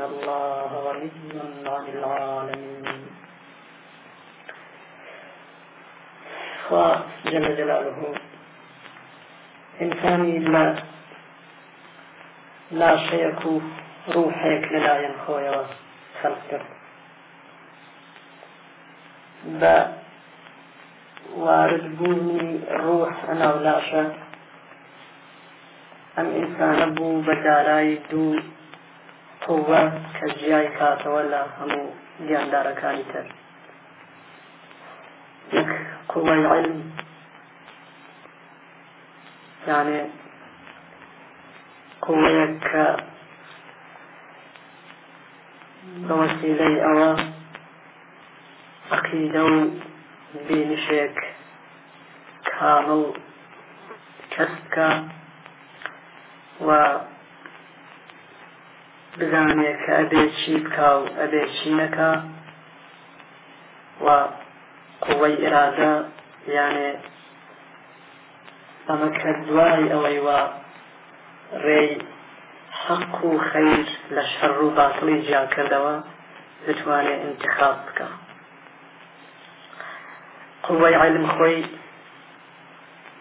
إن الله ولي عن العالمين جل جلاله إنساني لا لا شيك روحك للاين خويا خلقك با وارد بوني روح أنا ولا شك ئەم ئینسانە بوو بە دارایی تۆوە کە ژیای کاتەوە لە هەموو گیاندارەکانی تر یەک قوڵی علم یانێ قوڵەیەک کە بەوەسیلەی ئەوە عقیدە و بینشێک کامل کەسکە و بزانێت کە ئەبێ چی بکا و ئەبێ چی نەکە و قوەی ئرادە یانێ ئەمە کە دوای ئەوەی وە ڕێی حەق و خەیر لە شەڕ و باتڵی جیان کردەوە بتوانێت انتخاب بکە قوەی علم خۆی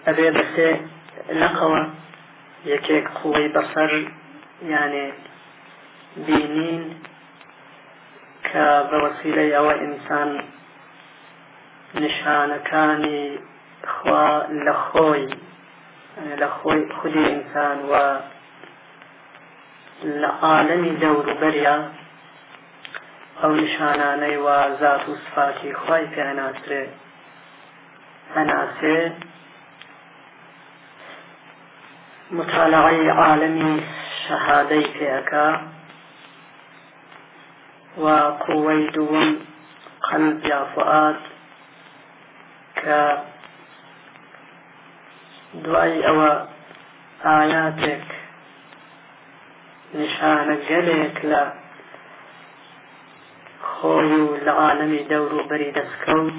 ئەبێ بەسێ نەقەوە یەکێک قوەی بەسەر یانێ بینین کە بە وەسیلەی ئەوە ئینسان نیشانەکانی خوا لە خۆی لە خۆی خودی ئینسان و لە عالەمی دەوروبەریا ئەو نیشانانەی وا زات و سفاتی خی پێناسرێ هەناسێ مطالعەی عالەمی شەهادەی پێەکە وكويدوم خمس يا فؤاد ك دعي أو آياتك نشان گەلێک لا خوي العالم دور بريد دەور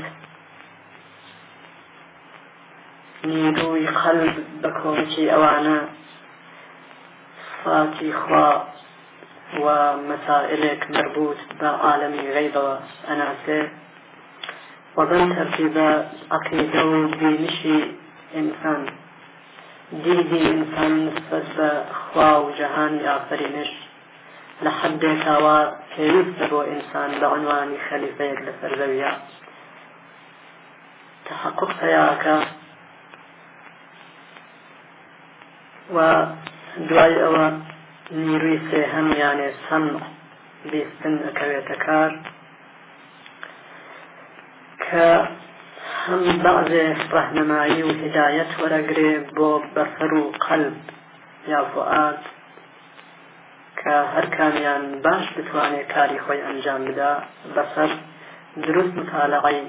نيروي قلب بكوتي نیروی خەلب خوا ومسائلك مربوط بعالم غيبة أناسة وبن ترتيب عقيدة بنشي إنسان ديدي إنسان نسبة بە خوا وجهان جەهانی ئافرینش لحد حدێکاوا كيف بۆ إنسان بعنوان خليفة خەلیفەیەک لە تحقق هەیەکە و دوای ئەوە نیروی سێ هەمیانێ سەم بیستن ئەکەوێتە کار کە هەم بەعزێ ڕەهنەمایی و هدایەت وەرەگرێ بۆ بەسەر و قەلب یا فعات کە هەر کامیان باش بتوانێت کاری خۆی ئەنجام بدا بەسەر دروست مطالعی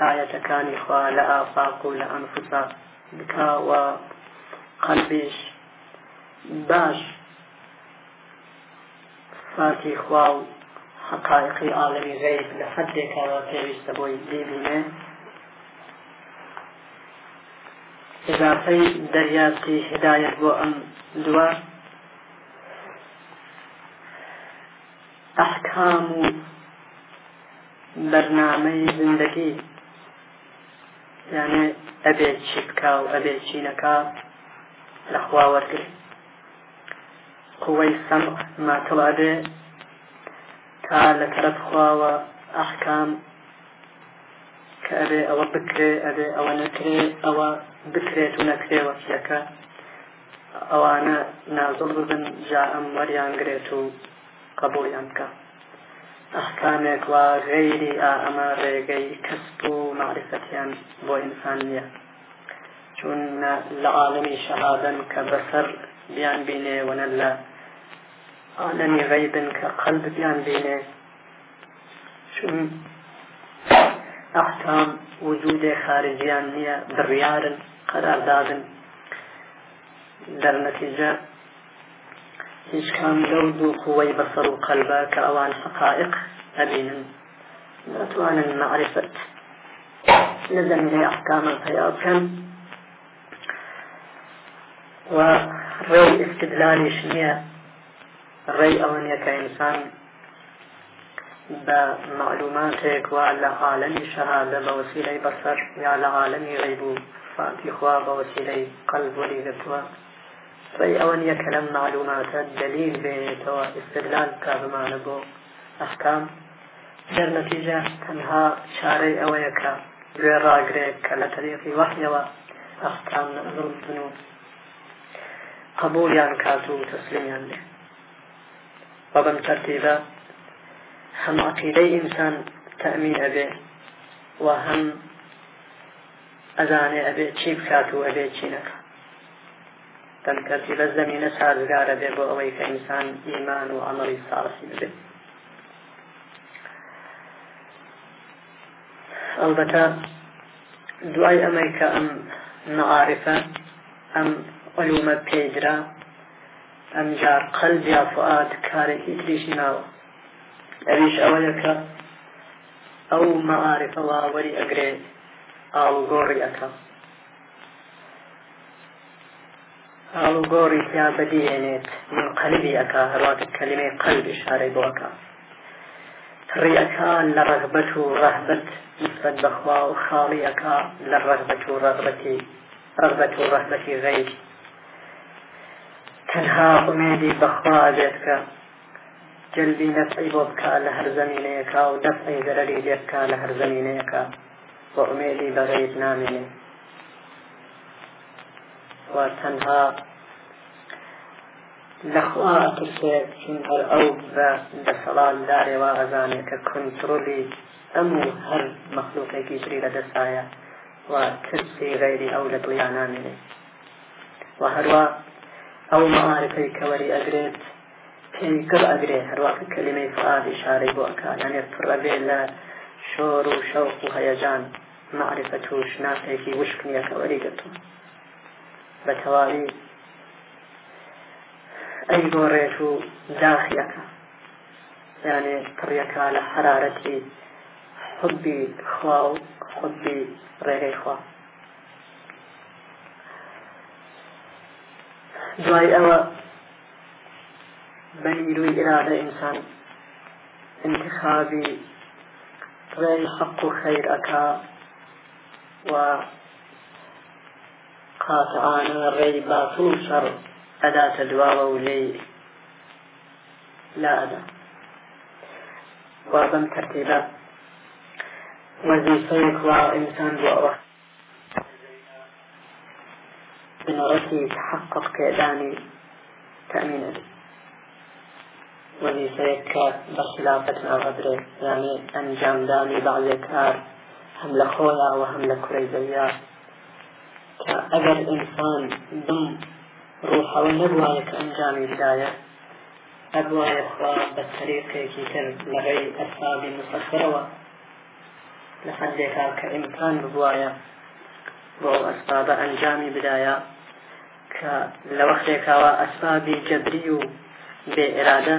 ئاەتەکانی خوا لە ئافاق و لە ئەنفسا بکوە قەلبیش باش سپاسی خوا و حقائقی عالمی غیب لە حدێکەوە پێویستە بۆی ببینێ إضافەی دەریاتی هدایت بۆ ئەم دووە ئەحکام و بەرنامەی زندگی یانێ ئەبێت چی بکا و ئەبێت چینەکە لەخوا وەرگرت قوەی سەم ماتەڵابێ تا لە تەرەف خواوە ئەحکام کە ئەبێ ئەوە بکرێ ئەبێ ئەوە نەکرێ ئەوە بکرێت و نەکرێ وەسیەکە ئەوانە نازڵ ببن جا ئەم وەریانگرێت و قبولیان بکە ئەحکامێک وا غەیری ئا ئەمە ڕێگەی کەسب و معرفەتیان بۆ ئینسان نیە چون لعالمی شهادن كبصر بيان بيني ونلا عالمی غيب كقلب بيان بینه چون احكام وجود خارجيان هي بالريار قرار دادن در نتيجة هیچ کام لەو دوو قوەی بەسەر و قەلبە که اوان حقائق ئەبینن ناتوانن معرفت لذا من احكام پیا كم وڕێو استدلالیش استدلال ڕێ ئەوەن یەکە ئینسان بە معلوماتێک وا لە عالم شەهادە بوسيله بصر بەسەر یا لە عاالەمی ڕێبوو فاتیخوا بە وسیلەی قەلبوری گەتووە ڕێ ئەوەن یەکە معلومات معلوماتە دلیل استدلال استدلال کارمانە بۆ ئەحکام دەرنەتیجە تەنها چارەی ئەوەیەکە گوێ ڕاگرێت کە لە تەریقی وەحیەوە ئەحکام نەزڵ بنووت قبولیان کات و تەسلیمیان لێ بە بەم تەرتیبە هەم عقیدەی ئینسان تەمین ئەبێ و هەم ئەزانێ ئەبێ چی بکات و ئەبێ چی نەکە تەم تەرتیبە زەمینە سازگارە بێ بۆ ئەوەی کە ئینسان ئیمان و ئەمەڵی ساڵسی بێ ئەلبەتە دوای ئەمەی کە ئەم نەعاعرفە ئەم علومە پێدرا ئەمجار قەلب یا فعاد کارێکی تریشی ناوە ئەویش ئەوەیەکە ئەو مەعارفە واوەری ئەگرێ ئاڵگۆڕی ئەەکە ئاڵگۆڕی تیا بەدیێنێت من قەلبی ئەکا هەروات کەلمەی قەلبی شارەی بۆەکە ڕیەکان لە ڕغبەت و ڕەحبەت نسبت بەخوا و خاڵیەکە لە ڕغبەت و ڕغبەتی ڕغبەت و ڕەحبەتی غەیر تەنها ئومێدی بەخوا ئەبێت کە جلبی نەفعی بۆ بکە لە هەر زمینەیەکە و دەفعی دەرەری لێبکە لە هەر زمینەیەەکە بۆ ئومێدی بەغیب نامێنێ تەنها لەخوا پرسێت چون هەر ئەو بە دەسەڵات دارێوا ئەزانێت کە کنتترۆلی ئەم و هەر مەخلوقێکی تری لە دەستایە و کردی غیری ئەو لە دڵیان نامێنێ و هەروە ئەو مەمارەکەی کەوەری ئەگرێت پێیگەڵ ئەگرێ هەروواکە کللیمەی فعادی شارەی بۆ ئەکانانێت پڕەبێ لە شۆر و شەوق و هەیەجان معرفە و شناسێکی وشک نیە کەوەری گەتون بە تەواوی ئەی گۆڕێت و داخیەکە یانێ پڕیەکە لە حرارەتی حبی خوا و خودبی ڕێگەی خواست دوائي اوى ميلو اراده انسان انتخابي غير حق خير اكا و قاطعان غير باطل شر اداة دواء ولي لا وأظن ترتيبات ترتيبا وزيفيك وانسان بوقت أن ربي يتحقق كأداني تأمين وليس سيكا بخلافة ما غدري يعني أن جامداني بعض يكار هم لخويا وهم لكريزا كأجر إنسان دم روحه ونبوايا كأنجام بداية أبوايا أخوة بالطريقة كي تر لغي أسباب مفسرة لحد كإمكان بوايا بو أسباب أنجام البداية کە لە وەختێکاوە ئەسبابی جەبری و بێ ئێرادە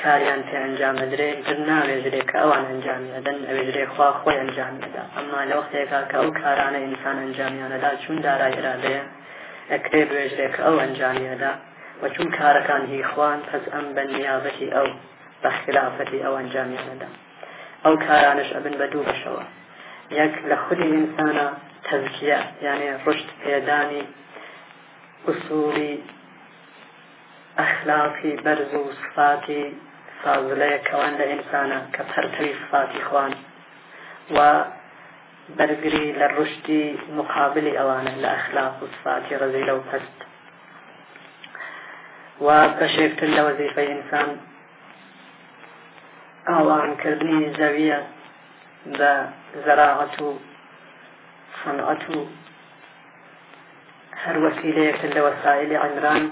کاریان پێ ئەنجام بدرێ تر ناوێژرێ کە ئەوان ئەنجامی ئەدەن ئەوێژرێ خوا خۆی ئەنجامیدا ئەمما لە وەختێکا کە ئەو کارانە ئینسان ئەنجامیانەدا چون دارای ئێرادەیە ئەکرێ بێژرێک ئەو ئەنجامیەدا و چون کارەکان هی خوان پس ئەم بە نیابەتی ئەو بە خلافەتی ئەو ئەنجامیانەدا ئەو کارانش ئەبن بە دوو بەشەوە یەک لە خودی ئینسانە تەزکیە یانێ ڕشت پێدانی ئوسوری ئەخلاقی بەرز و سفاتی سازلەیەکەوان لە ئینسانە کە پەرتەوی سفاتی خوان و بەرگری لە ڕشتی مقابلی ئەوانە لە ئەخلاق و سفاتی ڕزی لەو پەست و بەشێکتر لە وەزیفەی ئینسان ئاوانکردنی زەویە بە زەراعەت و صنعەت و هەر وەسیلەیەکتن لە وەسائلی عمران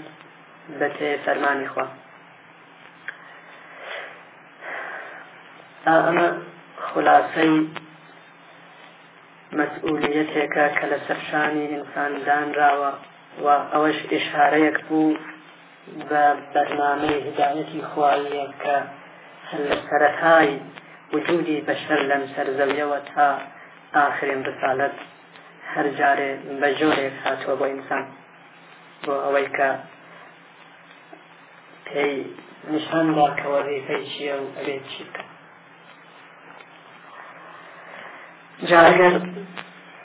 بە تێ فەرمانی خوا ئەمە خلاصەی مەسئولەتێکە کە لە سەرشانی ئینساندانراوە و ئەوەش ئشارەیەک بوو بە بەرنامەی هدایەتی خواە کە هەر لە سەرەتای وجودی بەشەر لەم سەرزەویەوە تا آخرین بسالت هەر جارێ بە جۆرێک هاتووە بۆ ئینسان بۆ ئەوەی کە پێی نیشاندا کەەوە ڕێفەی چیە و ئەبێت چی بکە جاگەر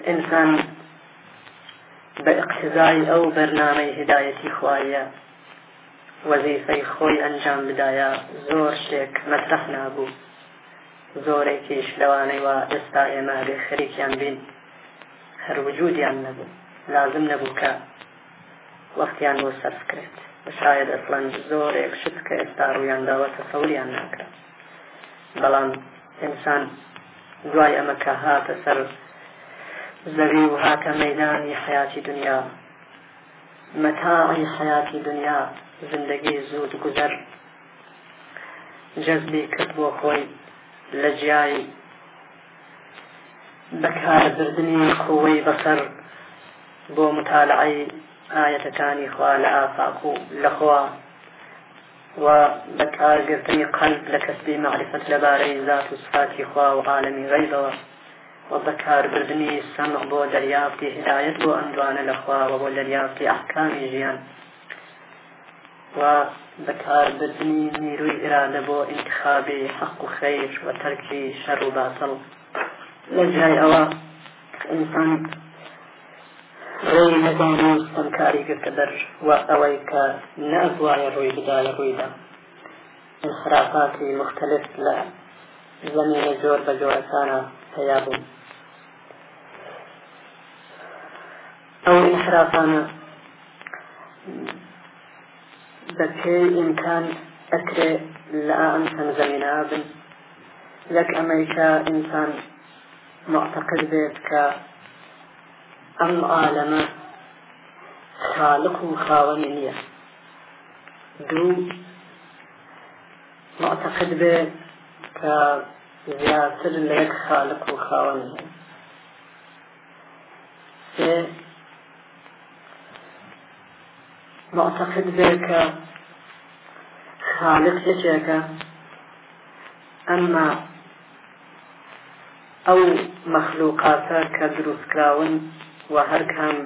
ئینسان بە ئەقتزای ئەو بەرنامەی هدایەتی خوایە وەزیفەی خۆی ئەنجام بدایە زۆر شتێک مەترەف نابوو زۆرێکیش لەوانەی وا ئێستا ئێمە بێ خەریکیان بین هەروجودیان نەبوو لازم نەبوو کە وەختیان بۆ سەرف کرێت شاید ئەسلان زۆرێک شت کە ئێستا ڕویان داوەتە سەولیان ناکرێت بەڵام ئینسان دوای ئەمە کە هاتە سەر زەوی و هاتە مەدانی حیاتی دنیا مەتاعی حیاتی دنیا زندگی زود گوزەر جەزبی کرد بۆ خۆی لە جیایی بەکاربردنی قوەی بەسەر بۆ متالعی ئاەتەکانی خوا لە ئافاق و لەخوا و بەکارگرتنی قەلب لە کەسبی مەعرفەت لەبارەی زات و سفاتی خوا و عالمی غەیبەوە و بەکاربردنی سەمق بۆ دەریافتی هدایەت بۆ ئەندوانە لەخواوە بۆ دەریافتی ئەحکامی ژیان و بەکاربردنی نیروی ئرادە بۆ انتخابی حەق و خەیر و تەرکی شەڕ و باسەڵ لەجای آوا انسان ڕێی نەزان و سەرکاری گرتە دەر و ئەوەی کە نەزوایە ڕووی بدایە ڕوویدا انحرافاتی مختلف لە زمینە زۆر بە جۆرەکانە پیا بوون ئەو انحرافانە بەپێی ئیمکان ئەکرێ لە ئەم سەرزەمینە بن لەک ئەمریکا ئینسان نعتقد بێتکە أم عالەمە خالق و خاوەنی نییە دوو معتقد بێت کە زیاتر لە خالق و سي سێ معتقد بێت کە خالق یەکێکە أما ئەو مەخلوقاتە کە دروستکراون و هەرکەم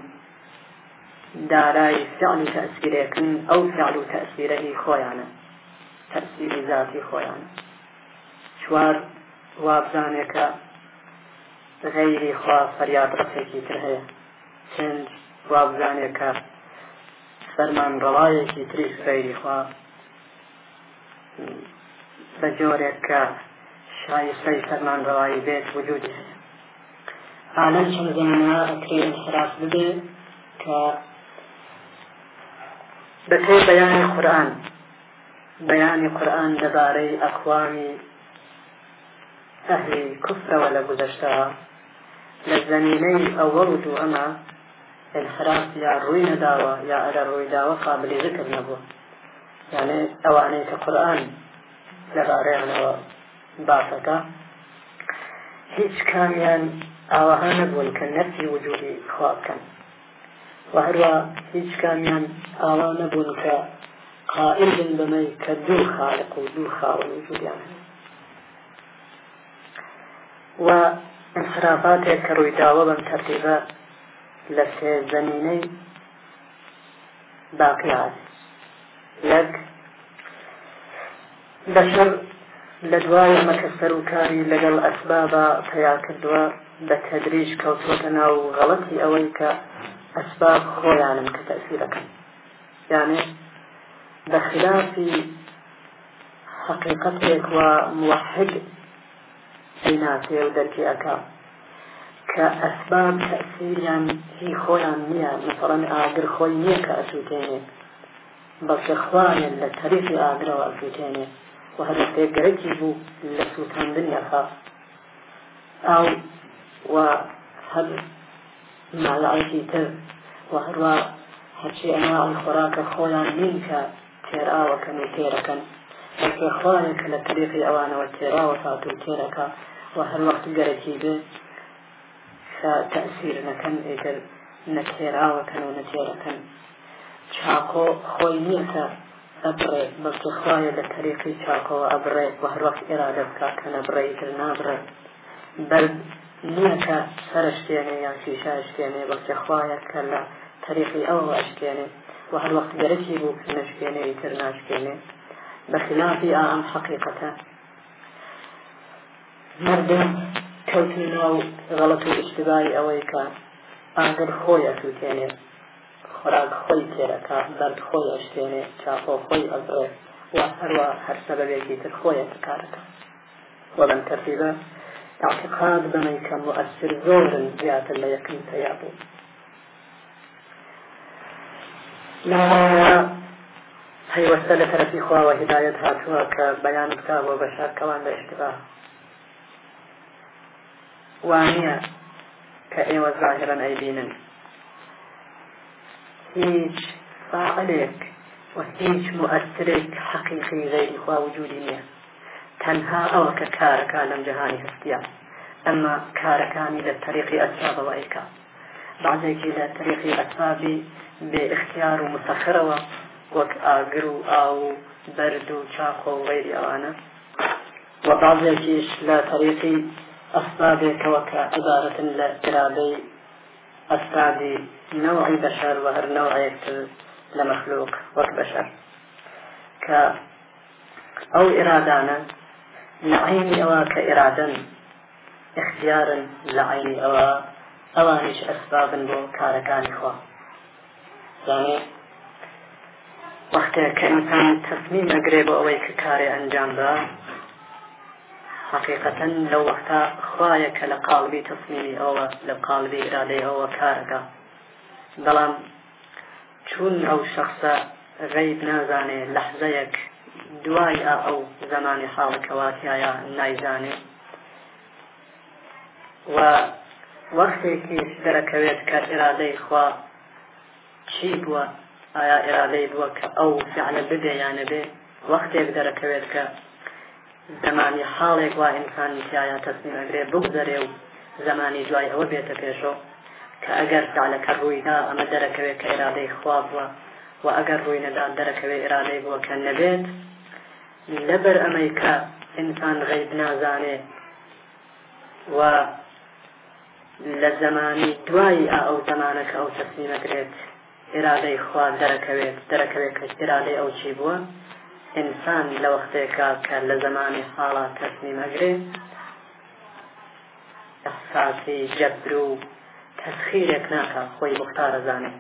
دارای فعلی تەسیرێکن ئەو فعل و تەسیرەی خۆیانە تەسیری ذاتی خۆیانە چوار وابزانێکە غەیری خوا فەریادڕەتێکی تر هەیە چەند وابزانێکە فەرمان ڕڵایەکی تریش غەیری خوا بە جۆرێک کە شایستەی فەرمانڕەوایی بێت وجود عالم چەندزانە ئەکری انحراف ببێ کە بەتێ بەیانی قورآن بەیانی قورآن دەبارەی ئەکوامی ئەهلی کوفرەوە لە گذەشتەوە لە زەمینەی ئەوە و دووەمە انحراف یا ڕووی نەداوە یا ئەگەر ڕوویداوە قابلی ذکر نەبوو یعنی ئەوانەی کە قورآن لەبارەیانەوە باسەکە هیچ کامیان ئاواها نەبوون کە نەفی وجودی خوا بکەن و هەروە هیچ کامیان ئاوا نەبوون کە قائل بن بەمەی کە دوو خالق و دوو خاوەن وجودیان و انصرافاتێک کە ڕوویداوە بەم تەرتیبە لە سێ زەمینەی باقی هاات یەک بەشر لە دوای مەکە سەرکاری لەگەڵ ئەسبابە پیا کردووە بە تەدریش کەوتوەکە ناو غەڵەتی ئەوەی کە ئەسباب خۆیانن کە تەسیرەکەن یانێ بەخلافی حقیقەتێک وە موحد سیناتێ و دەرکی ئەکا کە ئەسباب تەسیریان هی خۆیان نییە مثڵەن ئاگر خۆی نییە کە ئەسووتێنێ بەڵکە خوانێن لە تەریفی ئاگرەوە ئەسووتێنێت وهذا تجرجب لسوتان دنيا خاص أو وهل مع العيش تر وهروا هرشي أنواع الخراك خولا منك تيرا وكم تيركا وكي خوالك لطريق الأوان والتيرا وفاتو تيركا وهل وقت جرجيبه فتأثير نكن إذا نتيرا وكن ونتيركا شاكو خوي نيكا ئەبڕێ مەسخواە لە تەریقی چاکەوە ئەبڕێ وەهڕۆخت ئێرادە بکات کە نەبڕێ تر نابڕێ بەر نییەکە سەرشتێنێ یان شیشاشتێنێ بەڵکە خوایە کە لە تەریقی ئەوە ئەشتێنێ و هەروەخت گەرەکی بوو نشکێنەی تر ناشکێنێ بەخلافی ئام حقیقەتە مردم کەوتنەوە غەڵەت و اشتبای ئەوەی کە ئاگر خۆی ئەتوتێنێت خوراک خۆی تێرەکە بەند خۆی ئەشتێنێ چاپۆ خۆی ئەزڕێ و هەروە هەر سەبەبێکی تر خۆیە کارەکە وەبەن تەرتیبە تعقیقات بمەی کە مؤثر زۆرن زیاتر لە یەکەم تەیا بوو هەیوەستە لە تەرەفی خواوە هدایەت هاتووە کە بەیان بکە بۆ بە شارکەوان بە اشتبا وانە کە ئێوە زاهرن ئەیبینن هیچ فاعلێک و هیچ مؤثرێک حەقیقی غیری خوا وجودی نییە تەنها ئەوە کە کارەکە لەم جەهانی هەستیە ئەمە کارەکانی لە تەریقی ئەسابەوەیکە بعضێکی لە تەریقی ئەسابی بێ اختیار و مسەخرەوە وەک ئاگر و ئاو و بەرد و چاخۆ و غیری ئەوانە و بعضێکیش لە تەریقی ئەسبابێکەوە کە عبارەتن لە کرابەی أصحاب نوع بشر وهر نوع لمخلوق وكبشر ك أو إرادانا لعين أو كإرادا اختيارا لعين أو أوانش أسبابا بو كاركان خوا يعني وقت كإنسان تصميم أقرب أويك كاري أنجام با حقیقەن لەو وەختا خوایەکە لە قالبی تەسمیمی ئەوە لە قالبی ئرادەی ئەوە کارەکە بەڵام چون ئەو شخصە غەیب نازانێ لەحزەیەک دوای ئەو زمانی حاڵەکەواتیایە نایزانێ و وەختێکیش دەرەکەوێت کە ئرادەی خوا چی بووە ئایا ئرادەی بووە کە ئەو فعلە بدێ یانە بێ وەختێک دەرەکەوێت کە تەمامی حاڵێک وا ئینسانی تایە تەسمیم ئەگرێ بگذەرێ و زمانی دوای ئەوە بێتە پێشەوە کە ئەگەر دالەکە ڕوویدا ئەمە دەرەکەوێت کە ئێرادەی خوا بووە و ئەگەر ڕووی نەدا دەرەکەوێت ئێرادەی بووە کە نەبێت لەبەر ئەمەی کە ئینسان غەیب نازانێ و لە زمانی دوای ئەو زمانەکە ئەو تەسمیمەکرێت ئێرادەی خوا دەرەکەوێت دەرەکەوێت کە ئێرادەی ئەو چی بووە ئینسان لە وەختێکا کە لە زمانی ساڵا تەسمی مەگرێ ئەحساسی جەبر و تەسخیرێک ناکە خۆی بختارەزانێ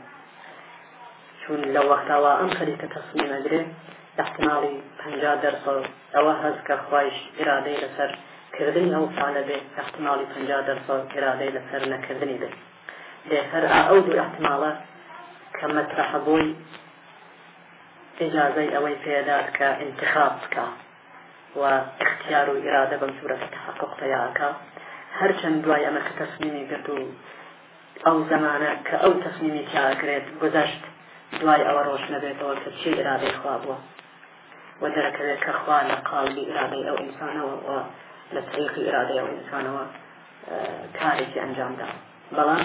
چون لە وەختاوە ئەم خەریکە تەسمی مەگرێ احتمالی پنج دەرس ئەوە هەز کە خۆش ئرادەی لەسەر کردنی ئەو ساە بێ احتمالی پنج دەرس ئرادەی لەسەر نەکردنی بێت لێ هەر ئەو دوو احتمالە کە مەترەحەبووی ئجازەی ئەوەی پێدات کە انتخاب بکە و اختیار و ئرادە بەم سوورە تحققتەیاکە هەرچەند دوای ئەمە کە تەسمیمی گرت و ئەو زمانە کە ئەو تەسمیمی تیاگرێت گذەشت دوای ئەوە ڕۆژ نەبێتەوە کە چی ئرادەی خوابووە و دەرەکەوێت کە خوا لە قاڵی ئرادەی ئەو ئینسانەوە لە تریقی ئرادەی ئەو ئینسانەوە کارێکی ئەنجامدا بەڵام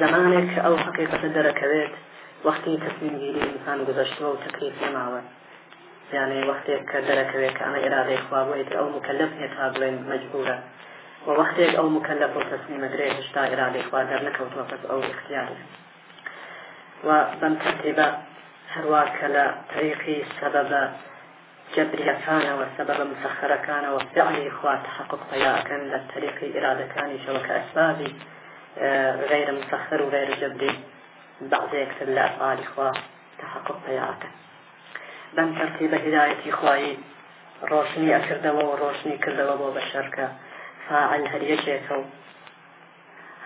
زمانێک ئەو حقیقەتە دەرەکەوێت وقتی تصمیم گیری انسان گذشتوە و تکلیف ماوە یعنی وقتی که درک کە ئەمە ئێرادەی خوا بۆیت ئەو مکەلف مکلف تا قبل مجبوره و وقتی که او مکلف و تصمیم دریه تەسلیمە درێت هشتا ئێرادەی خوا دەرنەکەوتوە پس او اختیاره و بن بەم هر واکل کە سبب جبری کان و سبب مسخر کان و وفعل خواب تحقق فيا کند للطريق إرادة کانی شو که اسبابی اه، غیر مسخر و غیر جبری بعض يكثر لأفعال إخوة تحقق بيعته بم ترتيب هداية إخوائي روشني أكردوا وروشني كردوا بشركة فاعل هريشيكو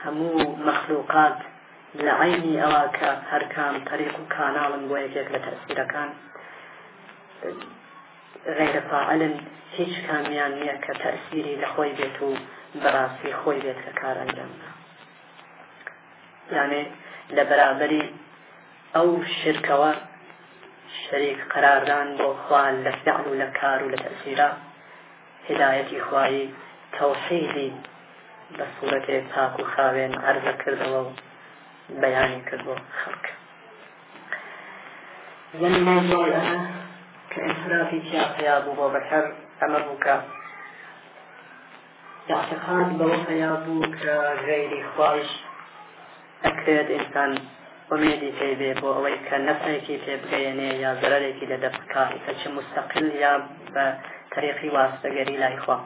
همو مخلوقات لعيني ئەواکە هەرکان تەریق و کاناڵم بۆ یەکێک لە تەسیرەکان غیرەفاعلن هیچ کامیان نییە کە تەسیری لە خۆی بێت و بەڕاستی خۆی بێت کە کارەنجەمە یانێ لە بەرابەری ئەو شرکەوە شەریک قەراردان بۆ خوان لە فعل و لە کار و لە تەسیرا هدایەتی خوایی تەوحیدی بە سوورەتێ پاک و خاوێن عرضە کردەوە و بەیانی کرد بۆ خەڵک یەنمانۆلەنە کە ئینفرافی تیاقەیا بوو بۆ بەکەر ئەمە بووکە یاعتقاد بەوە پەیا بوو کە غەیری خوایش ئەکرێت ئینسان ئومێدی پێ بێ بۆ ئەوەی کە نەفرێکی پێ بگەێنێ یا زەرێکی لە دەبکاری کە چه مستەقل یا بە تەریقی واستەگەری لایخوا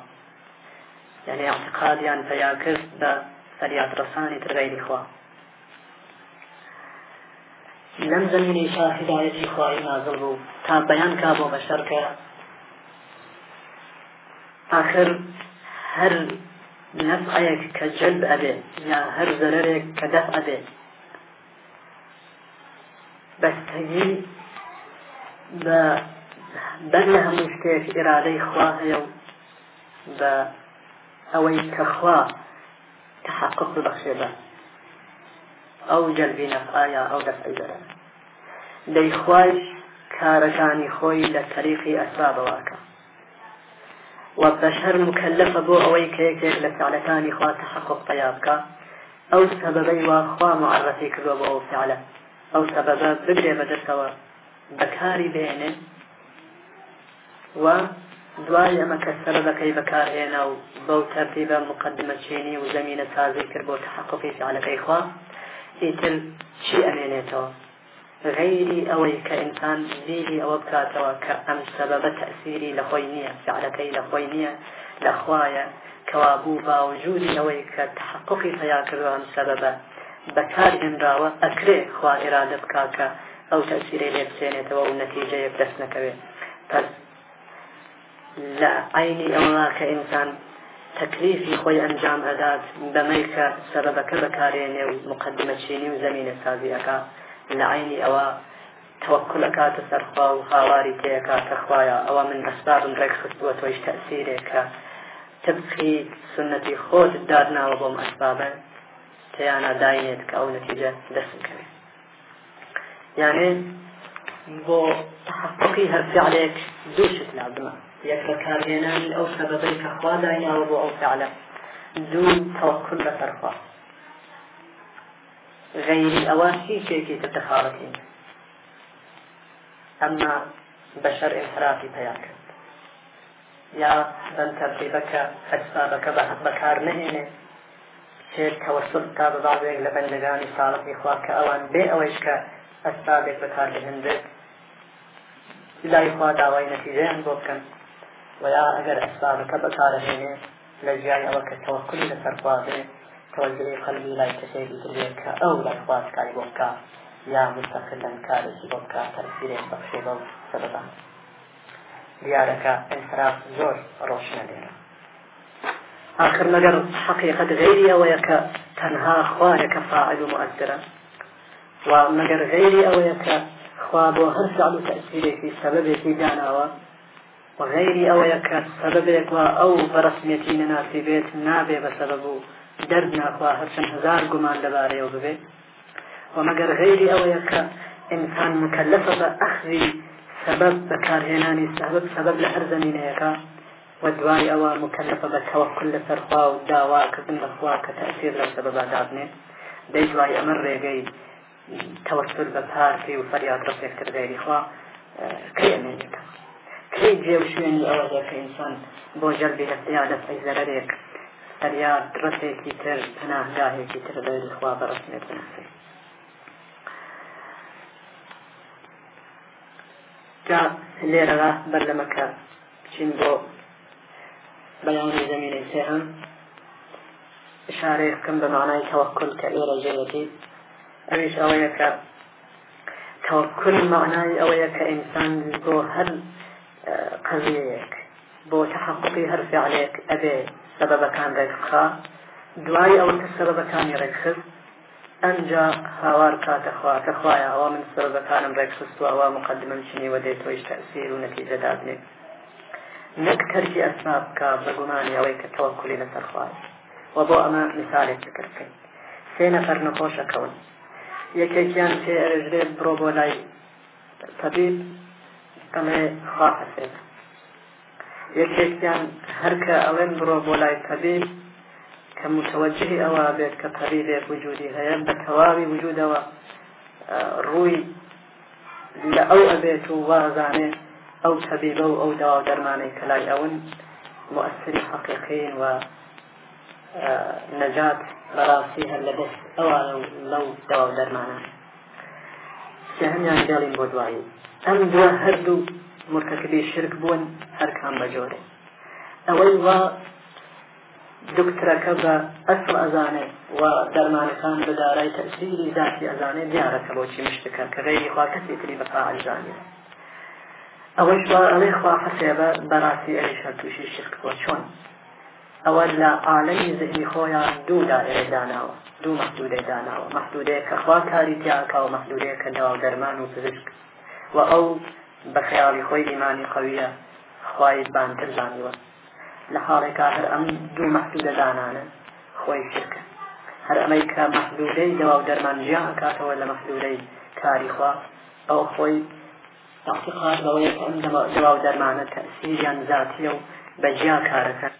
یعنی اعتقادیان پیا کرد بە سەریاترەسانی ترغیری خوا لەم زمینی شاهدایەتی خواهی نازل بوو تا بەیان کا بۆ بەشەر کە آخر هەر نەفعەیەک کە جەلب ئەبێ یا هەر زەرەرێک کە دەف ئەبێ بەستەگی بە بەر لە هەموو شتێک ئێرادەی خوا هەیە و بە ئەوەی کەخوا تحقق ببەخشێ بە ئەو جەلبی نەفعایا ئەو دەفعی زەرەر دەیخوای کارەکانی خۆی لە تەریقی ئەسبابەوەکە و بەشهر مکەلفە بۆ ئەوەی کەیەکێک لە فعلەکانی خوا تحقق پیا بکە ئەو سەبەبەی واخوا معرفی کردوە بۆ ئەو فعلە ئەو سەبەبە بگرێ بەدەستەوە بەکاری بێنێ و دوای ئەمە کە سەرەکەی بەکارهێنا و بەو تەرتیبە مقدمە چینی و زمینە سازی کرد بۆ تحققی فعلەکەی خوا ئیتر چی ئەمێنێتەوە غەیری ئەوەی کە ئینسان زیری ئەوە بکاتەوە کە ئەم سەبەبە تەسیری لە خۆی نییە فعلەکەی لە خۆی نییە لەخوایە کەوابوو باوجودی ئەوەی کە تحققی پیا کردو ئەم سەبەبە بەکار هێنراوە ئەکرێ خوا ئێرادە بکاکە ئەو تەسیری لێ بچێنێتەوە و نەتیجەیەک دەست نەکەوێت پس لە عینی ئەوە کە ئینسان تەکلیفی خۆی ئەنجام ئەدات بەمەی کە سەبەبەکە بەکارێنێ و مقدمە چینی و زمینە سازیەکە لە عینی ئەوە تەوەکلەکاتە سەرخوا و هاواری تەیەکە تەخوایە ئەوە من ئەسبابم ڕێکخستووە تۆیش تەسیرێکە تبخی سنەتی خۆت دادناوە بۆم ئەسبابن تیانە داینێت کە ئەو نەتیجە دەست بکەوێت یانێ بۆ تحققی هەر فعلێک دوو شت لابمە یەک بەکارهێنانی ئەو سەبەبەی کە خوا دایناوە بۆ ئەو فعلە دوو تەوەکل لەسەرخوا غير الأواسي شيء تتخالف أما بشر انحرافي بياك يا بن ترتيبك أسبابك بكار نهينه سير توسل تا ببعضك لبندگاني صالح إخواك أوان بي أويشك أسبابك بكار لهندك لا يخوا داوای نتیجەیان بۆ بکەن ولا ئەگەر ئەسبابەکە بەکارەهێنێ لە ژیای ئەوە کە تەوەکلی لەسەر خوازێت ڕۆژێ قەلبی لای کەسێکی دروێت کە ئەو لای خوازکاری بۆ بکە یا مستەخلن کارێکی بۆ بکە تەرفیرێن بەخشێ بەو سەدەدا دیارەکە ئەسراف زۆر ڕۆشنە لێرە آخر مەگەر حقیقت غیری ئەوەیە کە تەنها خوارێکە فاعل و مؤثرە و مەگەر غیری ئەوەیە کە خوا بۆ هەر فعل و تەأثیرێکی سەبەبێکی داناوە وغيري أو يكاد سبب يكوى أو برسميتي نناسي بيت نابي بسببه دەرد ناخوا هەرچەند هزار گومان لەبارەیەوە ببێ و مەگەر غێری ئەوەیە کە ئینسان مکەلفە بە ئەخری سەبەب بەکارهێنانی سەبەب سەبەب لە هەر زمینەیەەکە و دوای ئەوە مکەلفە بە تەوەکل لە سەرخوا و داواکردن بەخوا کە تەسیر لە سەبەبدابنێ دەی دوای ئەمە ڕێگەی تەوەکل بە پارتی و فەریاد ڕستێکتر غێری خوا کێنێنەکە کێ جێ شوێنی ئەوە دەکە ئینسان بۆ جەربی هەستیادەت ئەی زەرەرێک هەریا درستێکی تر پەناهگاهێکی تر لەخوا بەڕستێت بناسێ جا لێرەدا بەرلەمەکە بچین بۆ بەیانی زمینەی سێهم شارێ بکەم بە مانای تەوەکل کە ئێرە جێەتی ئەویش ئەوەیە کە تەوەکل معنای ئەوەیە کە ئینسان بۆ هەر اه، قەزیەیەک بۆ تحققی هەر فعلێک ئەبێت سەبەکان ڕێکخا دوای ئەوە کە سەبەکانی ڕێکخست ئەنجا هاوار کاتەخوا کەخوایە ئەوە من سەبەکانم ڕێکخستوەوە مقدمم چنی وە دێتۆیش تەسیر و نەتیجە دادنێ نەک تەرکی ئەسنا بکە بە گومانی ئەوەی کە تەوەکولی لەسەرخوای وە بۆ ئەمە مثالێکی کردکەین سێ نەفەر نەخۆشەکەون یەکێکیان پێ ئەرژێت بڕۆ بۆ لای تەبیب ئەمێ خواحەسێت یەکێکیان هەرکە ئەڵێن بڕۆ بۆ لای تەبیب کە متوەجهی ئەوە بێت کە تەبیبێک وجودی هەیە بە تەواوی وجودەوە ڕووی لە ئەو ئەبێت و وازانێ ئەو تەبیبە و ئەو داوا دەرمانەی کە لای ئەون مؤثری حقیقین و نەجات بەڕاستی هەر لە دەست ئەوە لەو داوا دەرمانە هەمیان گەڵین بۆ دوایی ئەم دووە هەردوو مرتكبي الشرك بون هركان بجوري أول و دكترك بأسر أزاني ودرمان كان بداري تأثيري ذاتي أزاني ديارك بوشي مشتكا كغيري خواكسي تري بقاع الجانية أول با عليه خوا حسيبة براسي أي شرطوشي الشرك بوشون أول لا عالمي ذهني خويا دو دائرة داناوة دو محدودة داناوة محدودة كخوا كاري تياكا ومحدودة كدوا درمان وفزشك وأو بە خەیاڵی خۆی ئیمانی قویە خی بانتر زانیوە لە حاڵێکا هەر ئەم دوو مەحدودە دانانە خۆی شکە هەر ئەمەی کە مەحدودەی دەواو دەرمانجییان ئەکاتەوە لە مەحدودەی کاریخوا ئەو خۆی افتخار بەوەی ئەم دەواو دەرمانە تەسیریان زاتیە و بەجیا کارەکە